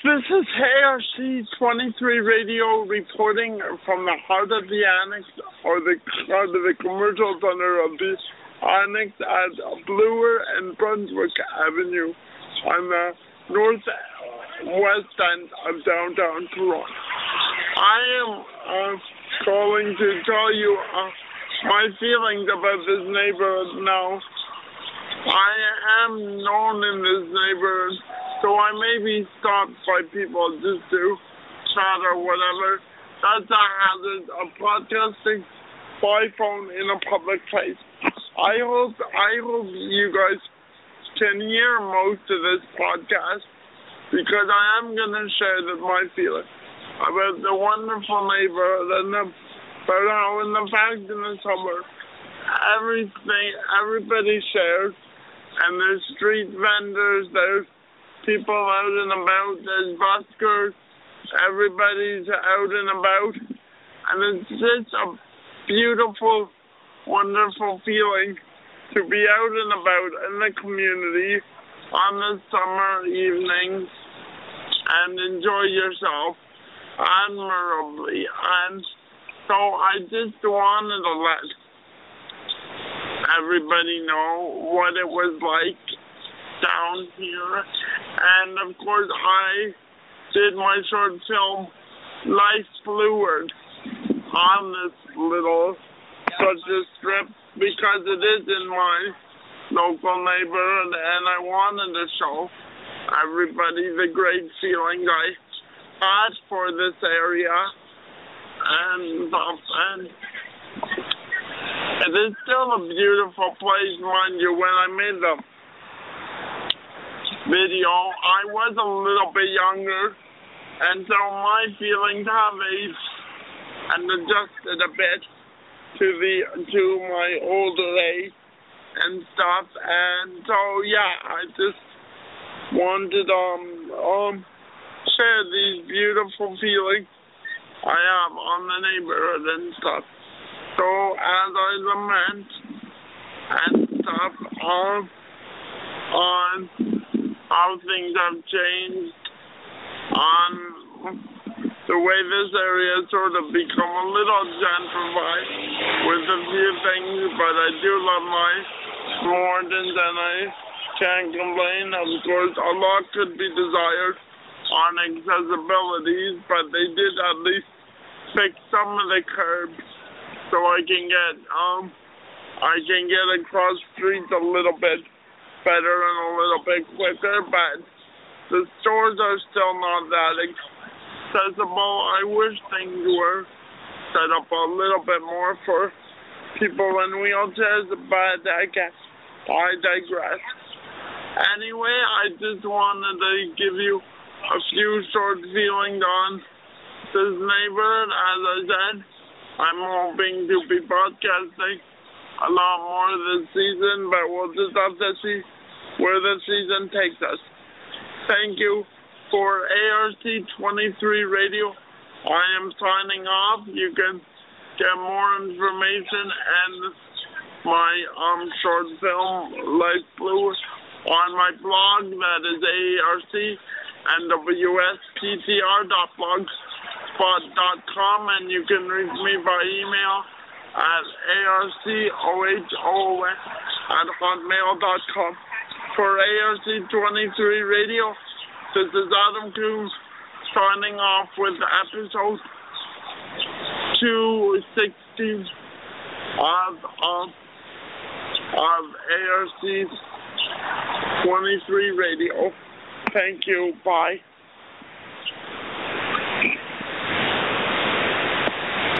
This is ARC 23 radio reporting from the heart of the annex or the heart of the commercial center of the annex at Bloor and Brunswick Avenue on the northwest end of downtown Toronto. I am uh, calling to tell you uh, my feelings about this neighborhood now. I am known in this neighborhood so I may be stopped by people just to chat or whatever. That's a hazard of podcasting by phone in a public place. I hope I hope you guys can hear most of this podcast because I am gonna share that my feelings about the wonderful neighborhood and the, about how in the fact in the summer everything everybody shares and there's street vendors, there's people out and about. There's buskers. Everybody's out and about. And it's just a beautiful, wonderful feeling to be out and about in the community on the summer evenings and enjoy yourself admirably. And so I just wanted to let everybody know what it was like down here. And of course, I did my short film, Life Fluid, on this little such a strip because it is in my local neighborhood, and I wanted to show everybody the great feeling I had for this area. And, and it is still a beautiful place, mind you, when I made the video, I was a little bit younger, and so my feelings have aged and adjusted a bit to the to my older age and stuff. And so yeah, I just wanted um um share these beautiful feelings I have on the neighborhood and stuff. So as I lament and stuff um on how things have changed on the way this area sort of become a little gentrified with a few things, but I do love my Mortons and I can't complain. Of course, a lot could be desired on accessibilities, but they did at least fix some of the curbs so I can get um I can get across streets a little bit better and a little bit quicker, but the stores are still not that accessible. I wish things were set up a little bit more for people in wheelchairs, but I guess I digress. Anyway, I just wanted to give you a few short feelings on this neighborhood. As I said, I'm hoping to be broadcasting a lot more this season, but we'll just have to see where the season takes us. Thank you for ARC 23 Radio. I am signing off. You can get more information and my um short film Life Blue on my blog that is ARC and WSPTR.blogspot.com and you can reach me by email at arcohos oh at hotmail.com. For ARC 23 Radio, this is Adam Cohoon signing off with episode 260 of, of, of ARC 23 Radio. Thank you. Bye.